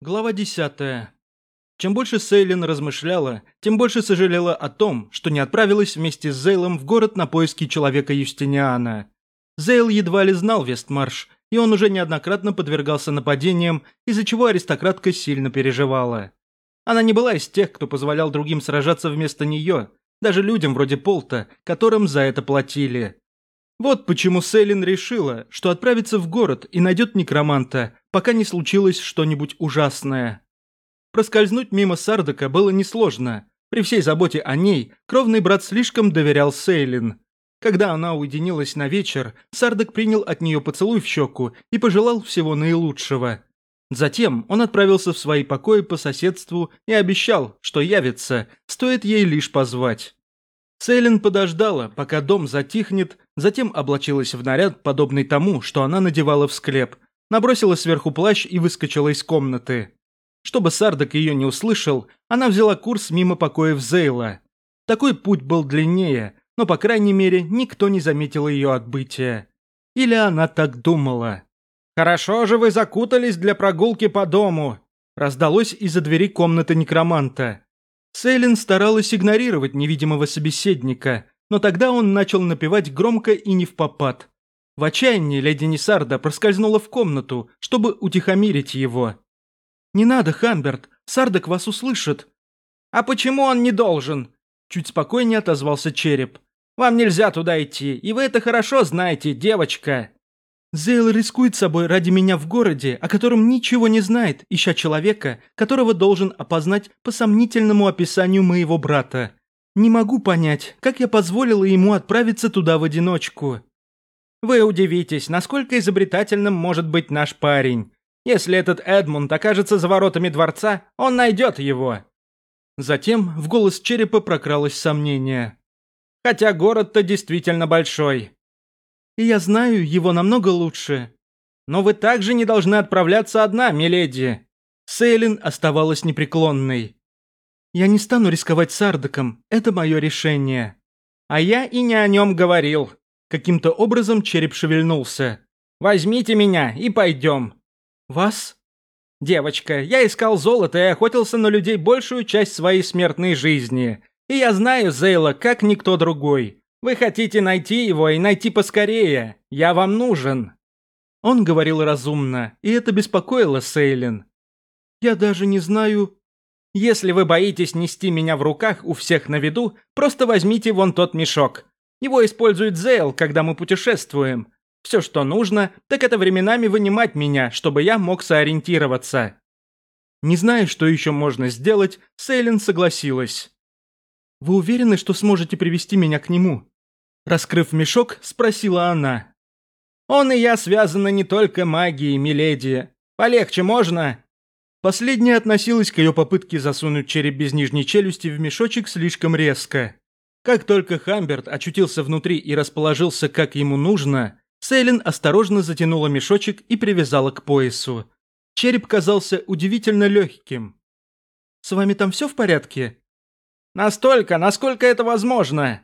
Глава 10. Чем больше Сейлин размышляла, тем больше сожалела о том, что не отправилась вместе с Зейлом в город на поиски человека Юстиниана. Зейл едва ли знал Вестмарш, и он уже неоднократно подвергался нападениям, из-за чего аристократка сильно переживала. Она не была из тех, кто позволял другим сражаться вместо нее, даже людям вроде Полта, которым за это платили. Вот почему Селин решила, что отправится в город и найдет некроманта, пока не случилось что-нибудь ужасное. Проскользнуть мимо Сардака было несложно. При всей заботе о ней, кровный брат слишком доверял Сейлин. Когда она уединилась на вечер, Сардак принял от нее поцелуй в щеку и пожелал всего наилучшего. Затем он отправился в свои покои по соседству и обещал, что явится, стоит ей лишь позвать. Сейлин подождала, пока дом затихнет, затем облачилась в наряд, подобный тому, что она надевала в склеп, набросила сверху плащ и выскочила из комнаты. Чтобы Сардак ее не услышал, она взяла курс мимо покоев Зейла. Такой путь был длиннее, но, по крайней мере, никто не заметил ее отбытия. Или она так думала. «Хорошо же вы закутались для прогулки по дому!» раздалось из-за двери комнаты некроманта. Сейлин старалась игнорировать невидимого собеседника, но тогда он начал напевать громко и не в попад. В отчаянии леди Несарда проскользнула в комнату, чтобы утихомирить его. «Не надо, Хамберт. Сардак вас услышит». «А почему он не должен?» Чуть спокойнее отозвался череп. «Вам нельзя туда идти, и вы это хорошо знаете, девочка!» Зейл рискует собой ради меня в городе, о котором ничего не знает, ища человека, которого должен опознать по сомнительному описанию моего брата. Не могу понять, как я позволила ему отправиться туда в одиночку. Вы удивитесь, насколько изобретательным может быть наш парень. Если этот Эдмунд окажется за воротами дворца, он найдет его. Затем в голос черепа прокралось сомнение. Хотя город-то действительно большой и я знаю его намного лучше. Но вы также не должны отправляться одна, миледи. Сейлин оставалась непреклонной. Я не стану рисковать Сардаком, это мое решение. А я и не о нем говорил. Каким-то образом череп шевельнулся. Возьмите меня и пойдем. Вас? Девочка, я искал золото и охотился на людей большую часть своей смертной жизни. И я знаю Зейла, как никто другой. Вы хотите найти его и найти поскорее. Я вам нужен. Он говорил разумно, и это беспокоило Сейлин. Я даже не знаю... Если вы боитесь нести меня в руках у всех на виду, просто возьмите вон тот мешок. Его использует Зейл, когда мы путешествуем. Все, что нужно, так это временами вынимать меня, чтобы я мог соориентироваться». Не зная, что еще можно сделать, Сейлин согласилась. «Вы уверены, что сможете привести меня к нему?» Раскрыв мешок, спросила она. «Он и я связаны не только магией, миледи. Полегче можно?» Последняя относилась к ее попытке засунуть череп без нижней челюсти в мешочек слишком резко. Как только Хамберт очутился внутри и расположился как ему нужно, Сейлин осторожно затянула мешочек и привязала к поясу. Череп казался удивительно легким. «С вами там все в порядке?» «Настолько, насколько это возможно!»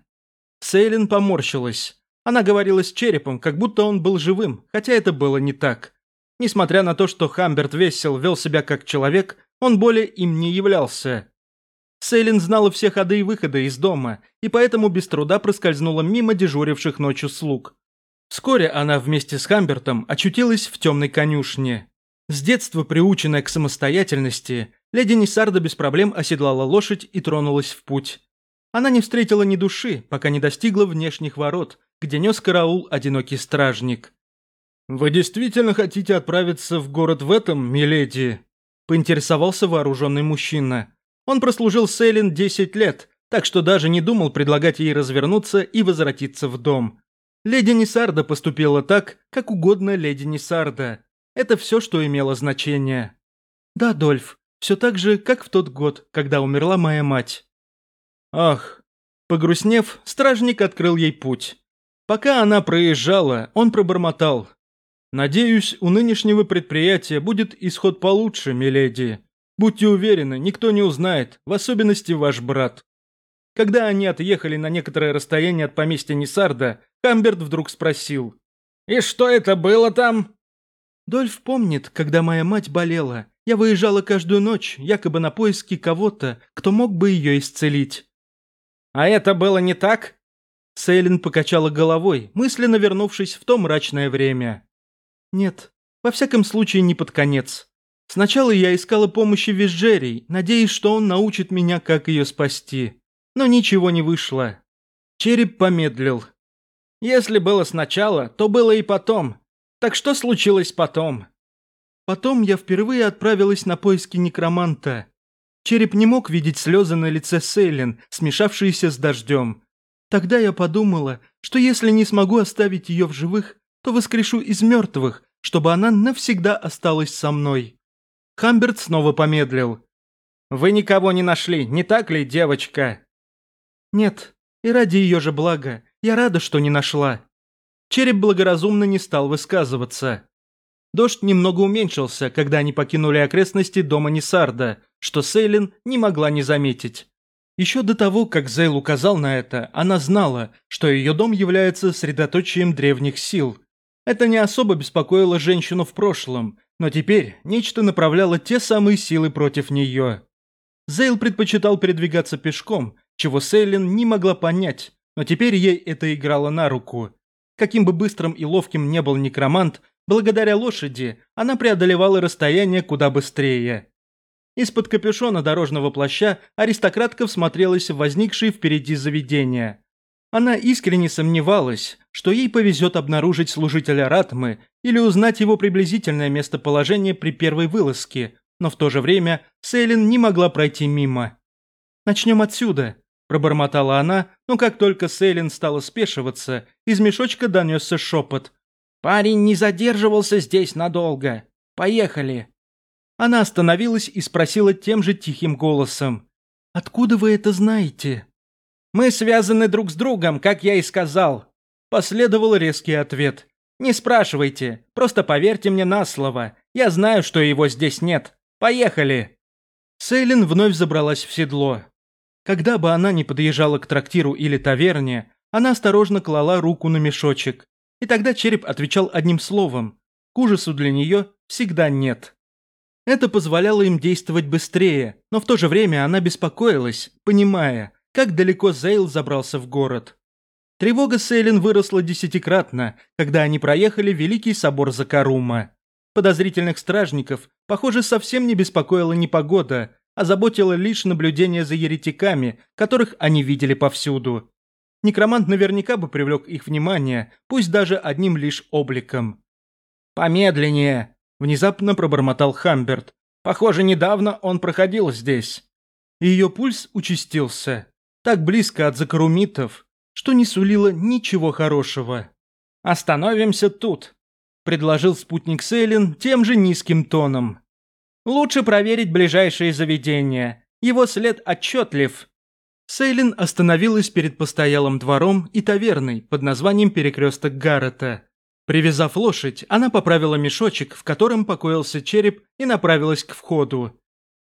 Сейлин поморщилась. Она говорила с черепом, как будто он был живым, хотя это было не так. Несмотря на то, что Хамберт весел вел себя как человек, он более им не являлся. Сейлин знала все ходы и выходы из дома, и поэтому без труда проскользнула мимо дежуривших ночью слуг. Вскоре она вместе с Хамбертом очутилась в темной конюшне. С детства приученная к самостоятельности, леди Несарда без проблем оседлала лошадь и тронулась в путь. Она не встретила ни души, пока не достигла внешних ворот, где нес караул одинокий стражник. «Вы действительно хотите отправиться в город в этом, миледи?» – поинтересовался вооруженный мужчина. Он прослужил Сейлин 10 лет, так что даже не думал предлагать ей развернуться и возвратиться в дом. Леди Несарда поступила так, как угодно леди Несарда. Это все, что имело значение. «Да, Дольф, все так же, как в тот год, когда умерла моя мать». Ах. Погрустнев, стражник открыл ей путь. Пока она проезжала, он пробормотал. «Надеюсь, у нынешнего предприятия будет исход получше, миледи. Будьте уверены, никто не узнает, в особенности ваш брат». Когда они отъехали на некоторое расстояние от поместья Несарда, Камберт вдруг спросил. «И что это было там?» «Дольф помнит, когда моя мать болела. Я выезжала каждую ночь, якобы на поиски кого-то, кто мог бы ее исцелить. «А это было не так?» Сейлин покачала головой, мысленно вернувшись в то мрачное время. «Нет, во всяком случае не под конец. Сначала я искала помощи Визжерий, надеясь, что он научит меня, как ее спасти. Но ничего не вышло». Череп помедлил. «Если было сначала, то было и потом. Так что случилось потом?» Потом я впервые отправилась на поиски некроманта. Череп не мог видеть слезы на лице Сейлин, смешавшиеся с дождем. Тогда я подумала, что если не смогу оставить ее в живых, то воскрешу из мертвых, чтобы она навсегда осталась со мной. Хамберт снова помедлил. «Вы никого не нашли, не так ли, девочка?» «Нет, и ради ее же блага, я рада, что не нашла». Череп благоразумно не стал высказываться. Дождь немного уменьшился, когда они покинули окрестности дома Несарда – что Сейлин не могла не заметить. Еще до того, как Зейл указал на это, она знала, что ее дом является средоточием древних сил. Это не особо беспокоило женщину в прошлом, но теперь нечто направляло те самые силы против нее. Зейл предпочитал передвигаться пешком, чего Сейлин не могла понять, но теперь ей это играло на руку. Каким бы быстрым и ловким не был некромант, благодаря лошади она преодолевала расстояние куда быстрее. Из-под капюшона дорожного плаща аристократка всмотрелась в возникшие впереди заведения. Она искренне сомневалась, что ей повезет обнаружить служителя Ратмы или узнать его приблизительное местоположение при первой вылазке, но в то же время Сейлин не могла пройти мимо. «Начнем отсюда», – пробормотала она, но как только Сейлин стала спешиваться, из мешочка донесся шепот. «Парень не задерживался здесь надолго. Поехали!» Она остановилась и спросила тем же тихим голосом. «Откуда вы это знаете?» «Мы связаны друг с другом, как я и сказал», – последовал резкий ответ. «Не спрашивайте, просто поверьте мне на слово. Я знаю, что его здесь нет. Поехали!» Сейлин вновь забралась в седло. Когда бы она ни подъезжала к трактиру или таверне, она осторожно клала руку на мешочек. И тогда череп отвечал одним словом. К ужасу для нее всегда нет. Это позволяло им действовать быстрее, но в то же время она беспокоилась, понимая, как далеко Зейл забрался в город. Тревога Сейлин выросла десятикратно, когда они проехали Великий собор Закарума. Подозрительных стражников, похоже, совсем не беспокоила непогода, а заботила лишь наблюдение за еретиками, которых они видели повсюду. Некромант наверняка бы привлек их внимание, пусть даже одним лишь обликом. «Помедленнее!» Внезапно пробормотал Хамберт. Похоже, недавно он проходил здесь. Ее пульс участился. Так близко от закарумитов, что не сулило ничего хорошего. «Остановимся тут», — предложил спутник Сейлин тем же низким тоном. «Лучше проверить ближайшие заведения. Его след отчетлив». Сейлин остановилась перед постоялым двором и таверной под названием «Перекресток Гаррета», Привязав лошадь, она поправила мешочек, в котором покоился череп, и направилась к входу.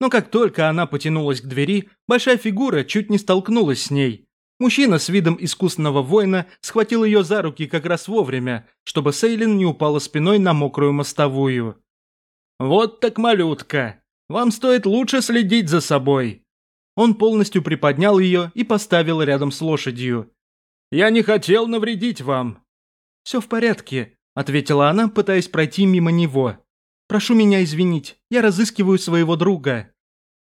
Но как только она потянулась к двери, большая фигура чуть не столкнулась с ней. Мужчина с видом искусного воина схватил ее за руки как раз вовремя, чтобы Сейлин не упала спиной на мокрую мостовую. «Вот так малютка! Вам стоит лучше следить за собой!» Он полностью приподнял ее и поставил рядом с лошадью. «Я не хотел навредить вам, «Все в порядке», – ответила она, пытаясь пройти мимо него. «Прошу меня извинить, я разыскиваю своего друга».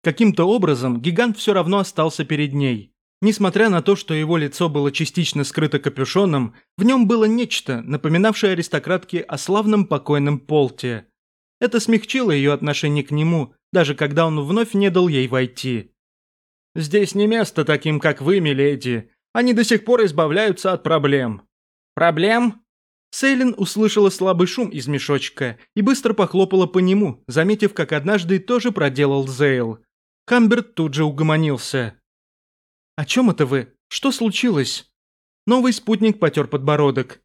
Каким-то образом гигант все равно остался перед ней. Несмотря на то, что его лицо было частично скрыто капюшоном, в нем было нечто, напоминавшее аристократке о славном покойном Полте. Это смягчило ее отношение к нему, даже когда он вновь не дал ей войти. «Здесь не место таким, как вы, миледи. Они до сих пор избавляются от проблем». «Проблем?» Сейлин услышала слабый шум из мешочка и быстро похлопала по нему, заметив, как однажды тоже проделал Зейл. Камберт тут же угомонился. «О чем это вы? Что случилось?» Новый спутник потер подбородок.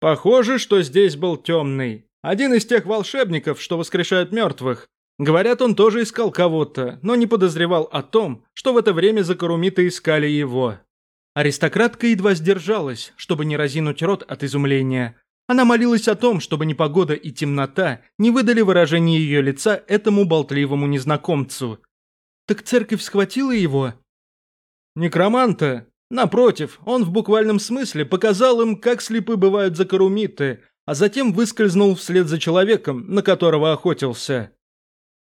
«Похоже, что здесь был темный. Один из тех волшебников, что воскрешают мертвых. Говорят, он тоже искал кого-то, но не подозревал о том, что в это время закорумиты искали его». Аристократка едва сдержалась, чтобы не разинуть рот от изумления, она молилась о том, чтобы ни погода и темнота не выдали выражение ее лица этому болтливому незнакомцу. «Так церковь схватила его?» «Некроманта? Напротив, он в буквальном смысле показал им, как слепы бывают закорумиты, а затем выскользнул вслед за человеком, на которого охотился».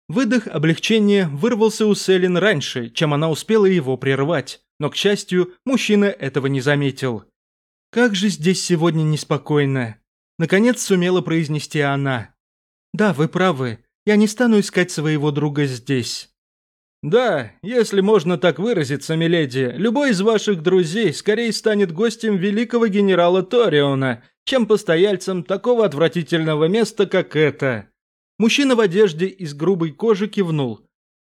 Выдох облегчения вырвался у Селин раньше, чем она успела его прервать, но, к счастью, мужчина этого не заметил. «Как же здесь сегодня неспокойно!» Наконец сумела произнести она. «Да, вы правы. Я не стану искать своего друга здесь». «Да, если можно так выразиться, миледи, любой из ваших друзей скорее станет гостем великого генерала Ториона, чем постояльцем такого отвратительного места, как это». Мужчина в одежде из грубой кожи кивнул.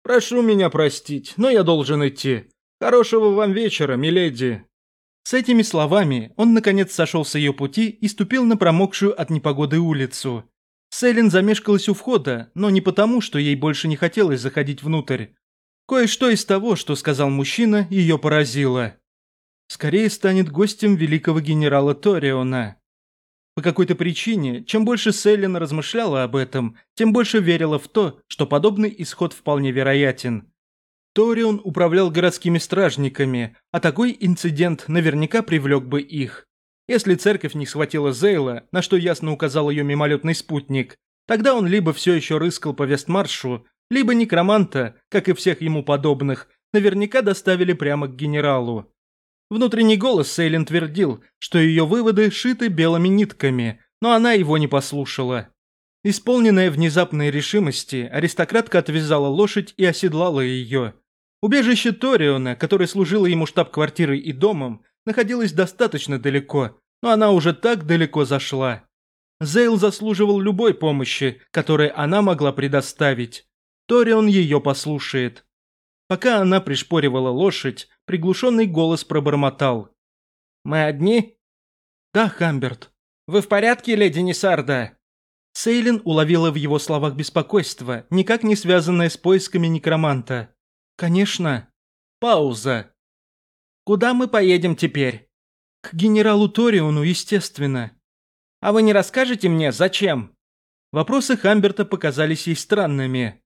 «Прошу меня простить, но я должен идти. Хорошего вам вечера, миледи». С этими словами он наконец сошел с ее пути и ступил на промокшую от непогоды улицу. Селин замешкалась у входа, но не потому, что ей больше не хотелось заходить внутрь. Кое-что из того, что сказал мужчина, ее поразило. Скорее станет гостем великого генерала Ториона. По какой-то причине, чем больше Селин размышляла об этом, тем больше верила в то, что подобный исход вполне вероятен. Торион управлял городскими стражниками, а такой инцидент наверняка привлек бы их. Если церковь не схватила Зейла, на что ясно указал ее мимолетный спутник, тогда он либо все еще рыскал по Вестмаршу, либо некроманта, как и всех ему подобных, наверняка доставили прямо к генералу. Внутренний голос Сейлин твердил, что ее выводы шиты белыми нитками, но она его не послушала. Исполненная внезапной решимости, аристократка отвязала лошадь и оседлала ее – Убежище Ториона, которое служило ему штаб-квартирой и домом, находилось достаточно далеко, но она уже так далеко зашла. Зейл заслуживал любой помощи, которую она могла предоставить. Торион ее послушает. Пока она пришпоривала лошадь, приглушенный голос пробормотал. «Мы одни?» «Да, Хамберт». «Вы в порядке, леди Несарда?» Сейлин уловила в его словах беспокойство, никак не связанное с поисками некроманта. «Конечно. Пауза. Куда мы поедем теперь?» «К генералу Ториону, естественно». «А вы не расскажете мне, зачем?» Вопросы Хамберта показались ей странными.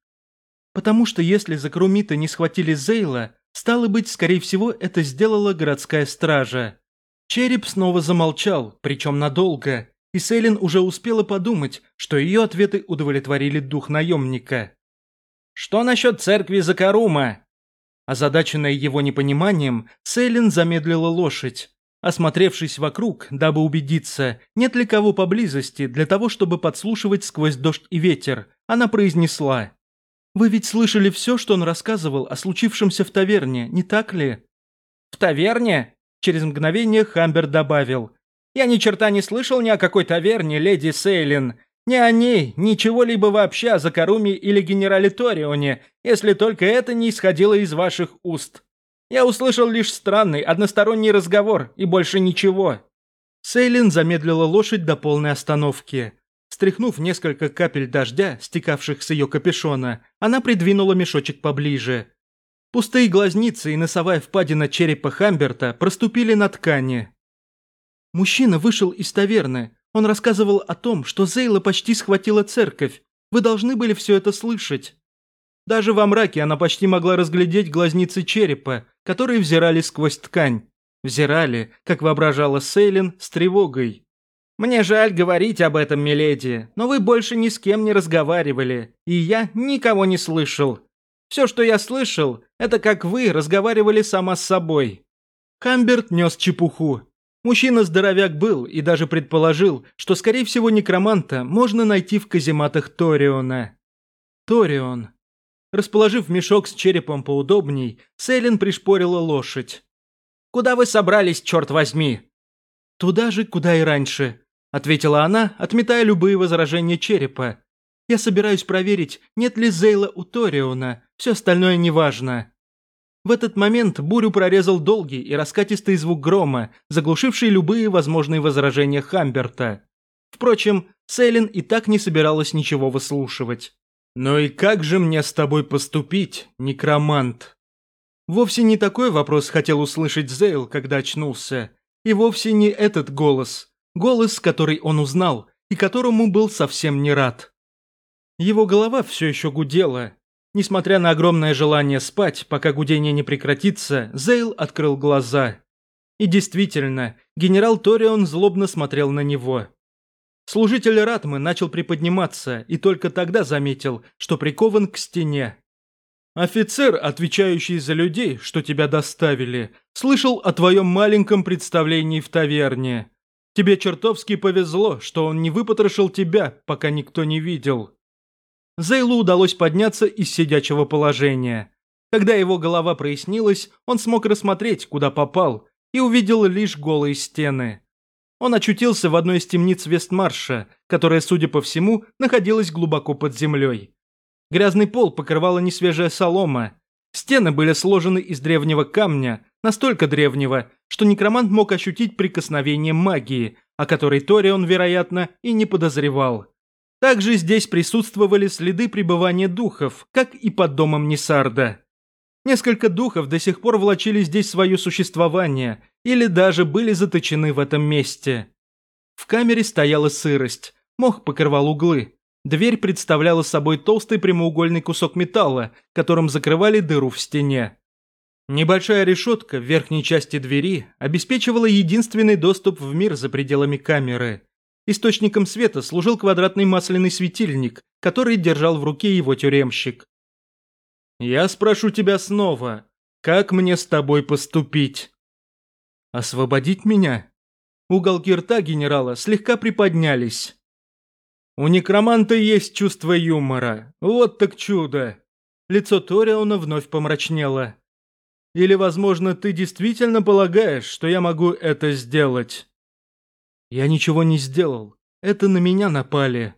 «Потому что если за Крумита не схватили Зейла, стало быть, скорее всего, это сделала городская стража». Череп снова замолчал, причем надолго, и Сейлин уже успела подумать, что ее ответы удовлетворили дух наемника. Что насчет церкви Закарума? Озадаченная его непониманием, Сейлин замедлила лошадь. Осмотревшись вокруг, дабы убедиться, нет ли кого поблизости для того, чтобы подслушивать сквозь дождь и ветер, она произнесла. «Вы ведь слышали все, что он рассказывал о случившемся в таверне, не так ли?» «В таверне?» Через мгновение Хамбер добавил. «Я ни черта не слышал ни о какой таверне, леди Сейлин. Не о ней, ничего-либо вообще о Закаруме или генерале Торионе, если только это не исходило из ваших уст. Я услышал лишь странный, односторонний разговор и больше ничего». Сейлин замедлила лошадь до полной остановки. Стряхнув несколько капель дождя, стекавших с ее капюшона, она придвинула мешочек поближе. Пустые глазницы и носовая впадина черепа Хамберта проступили на ткани. Мужчина вышел из таверны, он рассказывал о том, что Зейла почти схватила церковь. Вы должны были все это слышать. Даже во мраке она почти могла разглядеть глазницы черепа, которые взирали сквозь ткань. Взирали, как воображала Сейлин, с тревогой. «Мне жаль говорить об этом, миледи, но вы больше ни с кем не разговаривали, и я никого не слышал. Все, что я слышал, это как вы разговаривали сама с собой». Камберт нес чепуху, Мужчина-здоровяк был и даже предположил, что, скорее всего, некроманта можно найти в казематах Ториона. Торион. Расположив мешок с черепом поудобней, Сейлин пришпорила лошадь. «Куда вы собрались, черт возьми?» «Туда же, куда и раньше», — ответила она, отметая любые возражения черепа. «Я собираюсь проверить, нет ли Зейла у Ториона, все остальное неважно». В этот момент бурю прорезал долгий и раскатистый звук грома, заглушивший любые возможные возражения Хамберта. Впрочем, Сейлин и так не собиралась ничего выслушивать. «Ну и как же мне с тобой поступить, некромант?» Вовсе не такой вопрос хотел услышать Зейл, когда очнулся. И вовсе не этот голос. Голос, который он узнал, и которому был совсем не рад. Его голова все еще гудела, Несмотря на огромное желание спать, пока гудение не прекратится, Зейл открыл глаза. И действительно, генерал Торион злобно смотрел на него. Служитель Ратмы начал приподниматься и только тогда заметил, что прикован к стене. «Офицер, отвечающий за людей, что тебя доставили, слышал о твоем маленьком представлении в таверне. Тебе чертовски повезло, что он не выпотрошил тебя, пока никто не видел. Зейлу удалось подняться из сидячего положения. Когда его голова прояснилась, он смог рассмотреть, куда попал, и увидел лишь голые стены. Он очутился в одной из темниц Вестмарша, которая, судя по всему, находилась глубоко под землей. Грязный пол покрывала несвежая солома. Стены были сложены из древнего камня, настолько древнего, что некромант мог ощутить прикосновение магии, о которой Торион, вероятно, и не подозревал – также здесь присутствовали следы пребывания духов, как и под домом Несарда. Несколько духов до сих пор влачили здесь свое существование или даже были заточены в этом месте. В камере стояла сырость, мох покрывал углы. Дверь представляла собой толстый прямоугольный кусок металла, которым закрывали дыру в стене. Небольшая решетка в верхней части двери обеспечивала единственный доступ в мир за пределами камеры – Источником света служил квадратный масляный светильник, который держал в руке его тюремщик. «Я спрошу тебя снова, как мне с тобой поступить?» «Освободить меня?» Уголки рта генерала слегка приподнялись. «У некроманта есть чувство юмора. Вот так чудо!» Лицо Ториона вновь помрачнело. «Или, возможно, ты действительно полагаешь, что я могу это сделать?» Я ничего не сделал. Это на меня напали.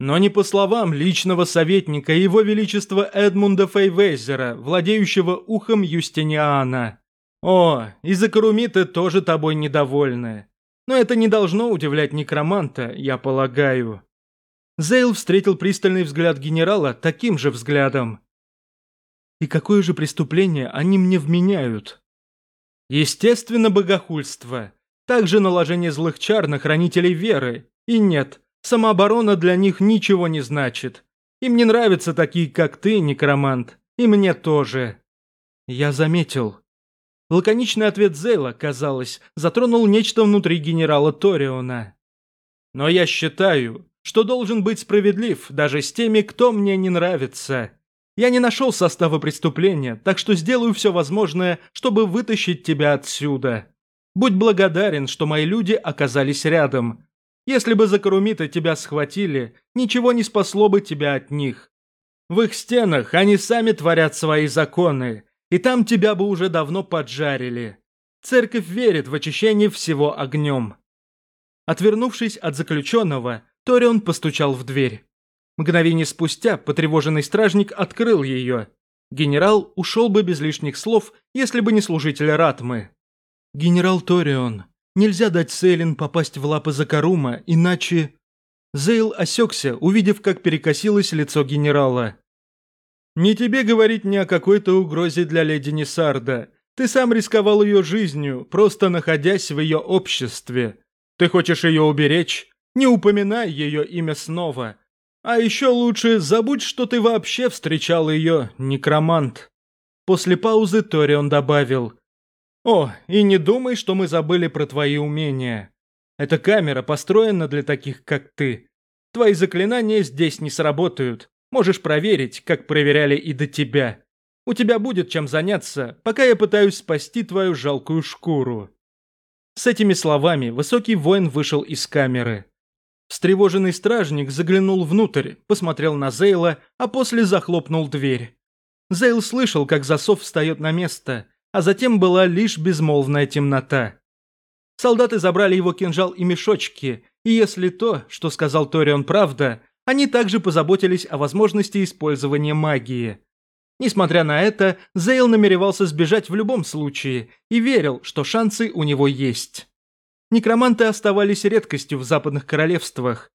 Но не по словам личного советника Его Величества Эдмунда Фейвейзера, владеющего ухом Юстиниана. О, и Закарумиты тоже тобой недовольны. Но это не должно удивлять некроманта, я полагаю. Зейл встретил пристальный взгляд генерала таким же взглядом. И какое же преступление они мне вменяют? Естественно, богохульство. Также наложение злых чар на хранителей веры. И нет, самооборона для них ничего не значит. Им не нравятся такие, как ты, некромант. И мне тоже. Я заметил. Лаконичный ответ Зейла, казалось, затронул нечто внутри генерала Ториона. Но я считаю, что должен быть справедлив даже с теми, кто мне не нравится. Я не нашел состава преступления, так что сделаю все возможное, чтобы вытащить тебя отсюда. Будь благодарен, что мои люди оказались рядом. Если бы закарумиты тебя схватили, ничего не спасло бы тебя от них. В их стенах они сами творят свои законы, и там тебя бы уже давно поджарили. Церковь верит в очищение всего огнем». Отвернувшись от заключенного, Торион постучал в дверь. Мгновение спустя потревоженный стражник открыл ее. Генерал ушел бы без лишних слов, если бы не служитель Ратмы. «Генерал Торион, нельзя дать Сейлин попасть в лапы Закарума, иначе...» Зейл осекся, увидев, как перекосилось лицо генерала. «Не тебе говорить ни о какой-то угрозе для леди Несарда. Ты сам рисковал ее жизнью, просто находясь в ее обществе. Ты хочешь ее уберечь? Не упоминай ее имя снова. А еще лучше забудь, что ты вообще встречал ее, некромант». После паузы Торион добавил – о, и не думай, что мы забыли про твои умения. Эта камера построена для таких, как ты. Твои заклинания здесь не сработают. Можешь проверить, как проверяли и до тебя. У тебя будет чем заняться, пока я пытаюсь спасти твою жалкую шкуру». С этими словами высокий воин вышел из камеры. Встревоженный стражник заглянул внутрь, посмотрел на Зейла, а после захлопнул дверь. Зейл слышал, как засов встает на место – а затем была лишь безмолвная темнота. Солдаты забрали его кинжал и мешочки, и если то, что сказал Торион, правда, они также позаботились о возможности использования магии. Несмотря на это, Зейл намеревался сбежать в любом случае и верил, что шансы у него есть. Некроманты оставались редкостью в западных королевствах.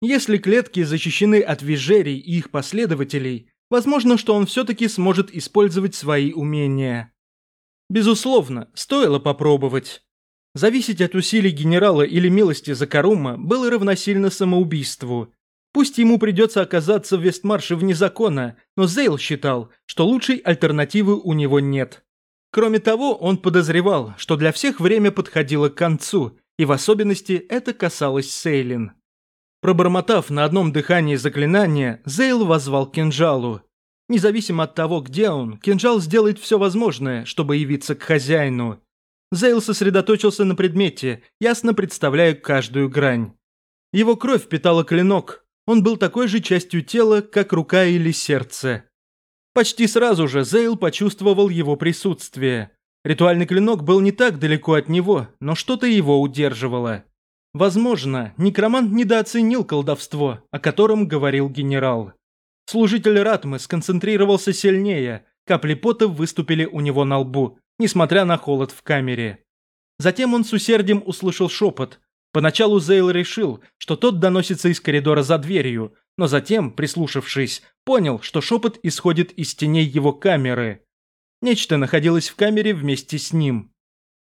Если клетки защищены от вижерий и их последователей, возможно, что он все-таки сможет использовать свои умения. Безусловно, стоило попробовать. Зависеть от усилий генерала или милости Закарума было равносильно самоубийству. Пусть ему придется оказаться в Вестмарше вне закона, но Зейл считал, что лучшей альтернативы у него нет. Кроме того, он подозревал, что для всех время подходило к концу, и в особенности это касалось Сейлин. Пробормотав на одном дыхании заклинание, Зейл возвал кинжалу – Независимо от того, где он, кинжал сделает все возможное, чтобы явиться к хозяину. Зейл сосредоточился на предмете, ясно представляя каждую грань. Его кровь питала клинок. Он был такой же частью тела, как рука или сердце. Почти сразу же Зейл почувствовал его присутствие. Ритуальный клинок был не так далеко от него, но что-то его удерживало. Возможно, некромант недооценил колдовство, о котором говорил генерал. Служитель Ратмы сконцентрировался сильнее, капли пота выступили у него на лбу, несмотря на холод в камере. Затем он с усердием услышал шепот. Поначалу Зейл решил, что тот доносится из коридора за дверью, но затем, прислушавшись, понял, что шепот исходит из теней его камеры. Нечто находилось в камере вместе с ним.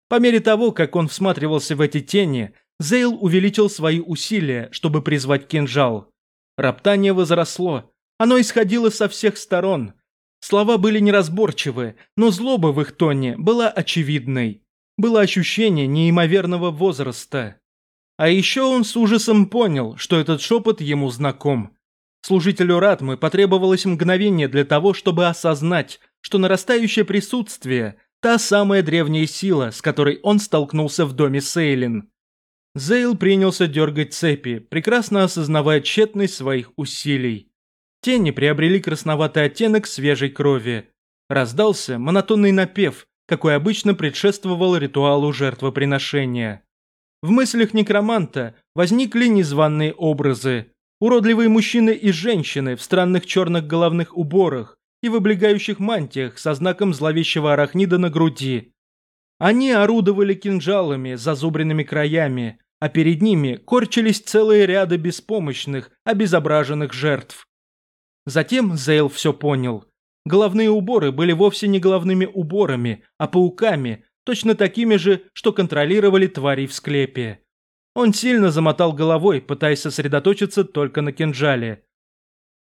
По мере того, как он всматривался в эти тени, Зейл увеличил свои усилия, чтобы призвать кинжал. Роптание возросло, оно исходило со всех сторон. Слова были неразборчивы, но злоба в их тоне была очевидной. Было ощущение неимоверного возраста. А еще он с ужасом понял, что этот шепот ему знаком. Служителю Ратмы потребовалось мгновение для того, чтобы осознать, что нарастающее присутствие – та самая древняя сила, с которой он столкнулся в доме Сейлин. Зейл принялся дергать цепи, прекрасно осознавая тщетность своих усилий. Тени приобрели красноватый оттенок свежей крови. Раздался монотонный напев, какой обычно предшествовал ритуалу жертвоприношения. В мыслях некроманта возникли незваные образы. Уродливые мужчины и женщины в странных черных головных уборах и в облегающих мантиях со знаком зловещего арахнида на груди. Они орудовали кинжалами с зазубренными краями, а перед ними корчились целые ряды беспомощных, обезображенных жертв. Затем Зейл все понял. Головные уборы были вовсе не головными уборами, а пауками, точно такими же, что контролировали тварей в склепе. Он сильно замотал головой, пытаясь сосредоточиться только на кинжале.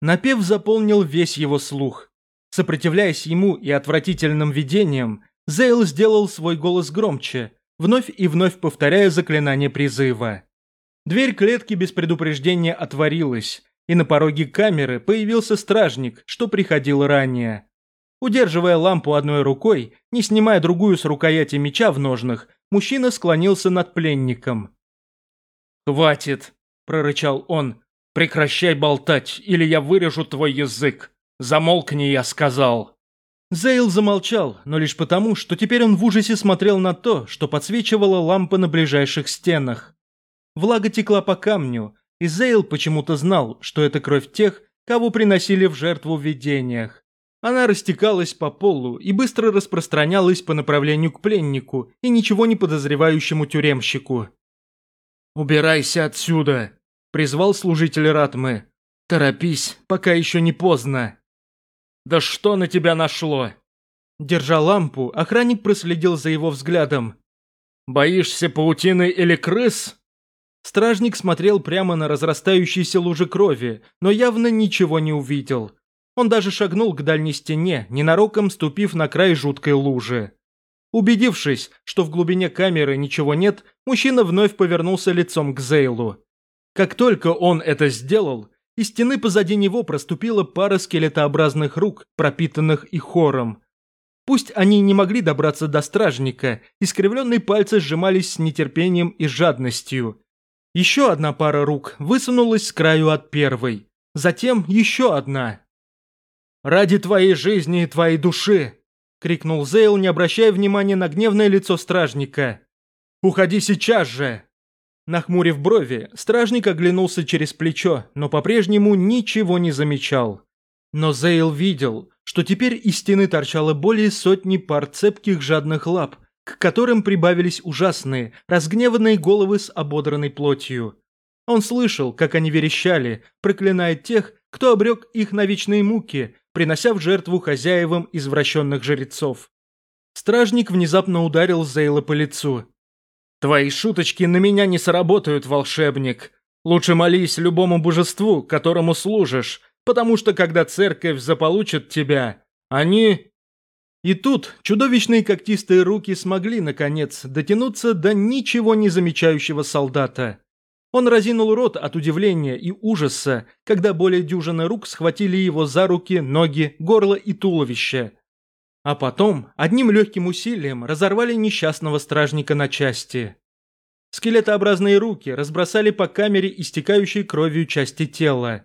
Напев заполнил весь его слух. Сопротивляясь ему и отвратительным видениям, Зейл сделал свой голос громче, вновь и вновь повторяя заклинание призыва. Дверь клетки без предупреждения отворилась, и на пороге камеры появился стражник, что приходил ранее. Удерживая лампу одной рукой, не снимая другую с рукояти меча в ножнах, мужчина склонился над пленником. «Хватит!» – прорычал он. «Прекращай болтать, или я вырежу твой язык! Замолкни, я сказал!» Зейл замолчал, но лишь потому, что теперь он в ужасе смотрел на то, что подсвечивала лампа на ближайших стенах. Влага текла по камню, и Зейл почему-то знал, что это кровь тех, кого приносили в жертву в видениях. Она растекалась по полу и быстро распространялась по направлению к пленнику и ничего не подозревающему тюремщику. «Убирайся отсюда!» – призвал служитель Ратмы. «Торопись, пока еще не поздно!» «Да что на тебя нашло?» Держа лампу, охранник проследил за его взглядом. «Боишься паутины или крыс?» Стражник смотрел прямо на разрастающиеся лужи крови, но явно ничего не увидел. Он даже шагнул к дальней стене, ненароком ступив на край жуткой лужи. Убедившись, что в глубине камеры ничего нет, мужчина вновь повернулся лицом к Зейлу. Как только он это сделал, из стены позади него проступила пара скелетообразных рук, пропитанных и хором. Пусть они не могли добраться до стражника, искривленные пальцы сжимались с нетерпением и жадностью. Еще одна пара рук высунулась с краю от первой. Затем еще одна. «Ради твоей жизни и твоей души!» — крикнул Зейл, не обращая внимания на гневное лицо стражника. «Уходи сейчас же!» Нахмурив брови, стражник оглянулся через плечо, но по-прежнему ничего не замечал. Но Зейл видел, что теперь из стены торчало более сотни пар цепких жадных лап, к которым прибавились ужасные, разгневанные головы с ободранной плотью. Он слышал, как они верещали, проклиная тех, кто обрек их на вечные муки, принося в жертву хозяевам извращенных жрецов. Стражник внезапно ударил Зейла по лицу. «Твои шуточки на меня не сработают, волшебник. Лучше молись любому божеству, которому служишь, потому что когда церковь заполучит тебя, они и тут чудовищные когтистые руки смогли, наконец, дотянуться до ничего не замечающего солдата. Он разинул рот от удивления и ужаса, когда более дюжины рук схватили его за руки, ноги, горло и туловище. А потом одним легким усилием разорвали несчастного стражника на части. Скелетообразные руки разбросали по камере истекающей кровью части тела.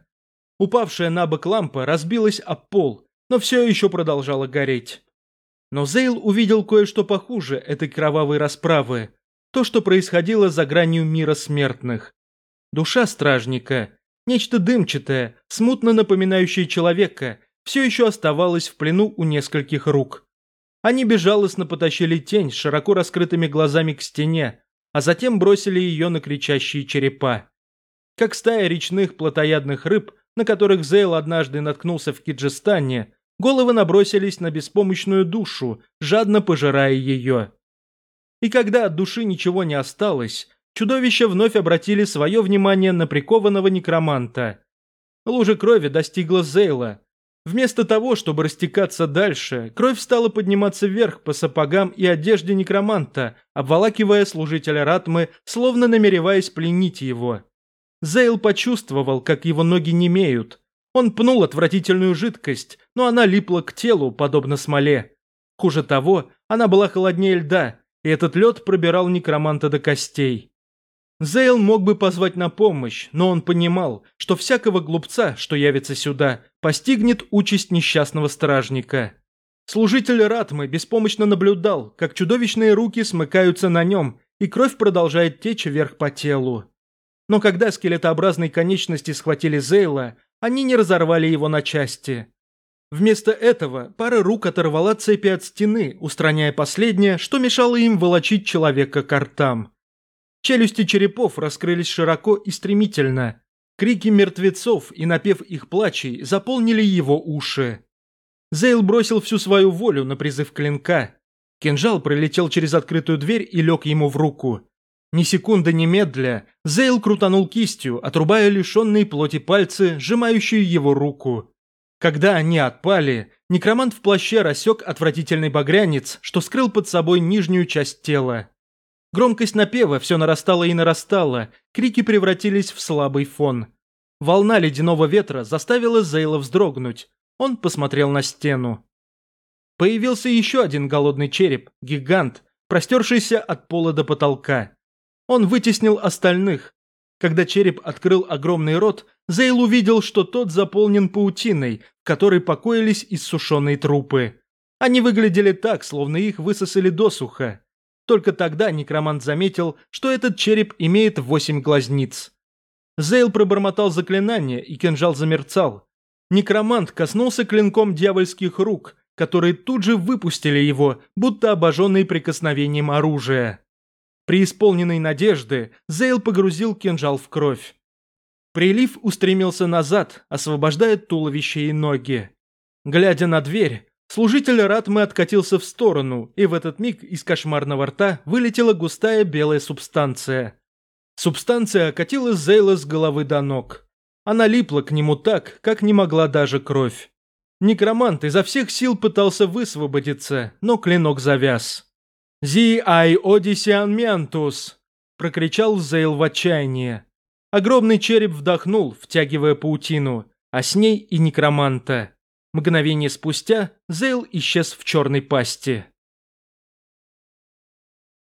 Упавшая на бок лампа разбилась об пол, но все еще продолжала гореть. Но Зейл увидел кое-что похуже этой кровавой расправы. То, что происходило за гранью мира смертных. Душа стражника, нечто дымчатое, смутно напоминающее человека, все еще оставалась в плену у нескольких рук. Они безжалостно потащили тень с широко раскрытыми глазами к стене, а затем бросили ее на кричащие черепа. Как стая речных плотоядных рыб, на которых Зейл однажды наткнулся в Киджистане, головы набросились на беспомощную душу, жадно пожирая ее. И когда от души ничего не осталось, чудовища вновь обратили свое внимание на прикованного некроманта. Лужа крови достигла Зейла. Вместо того, чтобы растекаться дальше, кровь стала подниматься вверх по сапогам и одежде некроманта, обволакивая служителя Ратмы, словно намереваясь пленить его. Зейл почувствовал, как его ноги немеют – он пнул отвратительную жидкость, но она липла к телу, подобно смоле. Хуже того, она была холоднее льда, и этот лед пробирал некроманта до костей. Зейл мог бы позвать на помощь, но он понимал, что всякого глупца, что явится сюда, постигнет участь несчастного стражника. Служитель Ратмы беспомощно наблюдал, как чудовищные руки смыкаются на нем, и кровь продолжает течь вверх по телу. Но когда скелетообразные конечности схватили Зейла, они не разорвали его на части. Вместо этого пара рук оторвала цепи от стены, устраняя последнее, что мешало им волочить человека к ртам. Челюсти черепов раскрылись широко и стремительно. Крики мертвецов и напев их плачей заполнили его уши. Зейл бросил всю свою волю на призыв клинка. Кинжал пролетел через открытую дверь и лег ему в руку. Ни секунды не медля, Зейл крутанул кистью, отрубая лишенные плоти пальцы, сжимающие его руку. Когда они отпали, некромант в плаще рассек отвратительный багрянец, что скрыл под собой нижнюю часть тела. Громкость напева все нарастала и нарастала, крики превратились в слабый фон. Волна ледяного ветра заставила Зейла вздрогнуть. Он посмотрел на стену. Появился еще один голодный череп, гигант, простершийся от пола до потолка. Он вытеснил остальных. Когда череп открыл огромный рот, Зейл увидел, что тот заполнен паутиной, в которой покоились иссушенные трупы. Они выглядели так, словно их высосали досуха. Только тогда некромант заметил, что этот череп имеет восемь глазниц. Зейл пробормотал заклинание, и кинжал замерцал. Некромант коснулся клинком дьявольских рук, которые тут же выпустили его, будто обожженные прикосновением оружия. При исполненной надежды Зейл погрузил кинжал в кровь. Прилив устремился назад, освобождая туловище и ноги. Глядя на дверь, служитель Ратмы откатился в сторону, и в этот миг из кошмарного рта вылетела густая белая субстанция. Субстанция окатила Зейла с головы до ног. Она липла к нему так, как не могла даже кровь. Некромант изо всех сил пытался высвободиться, но клинок завяз. «Зи ай одисиан ментус!» – прокричал Зейл в отчаянии. Огромный череп вдохнул, втягивая паутину, а с ней и некроманта. Мгновение спустя Зейл исчез в черной пасти.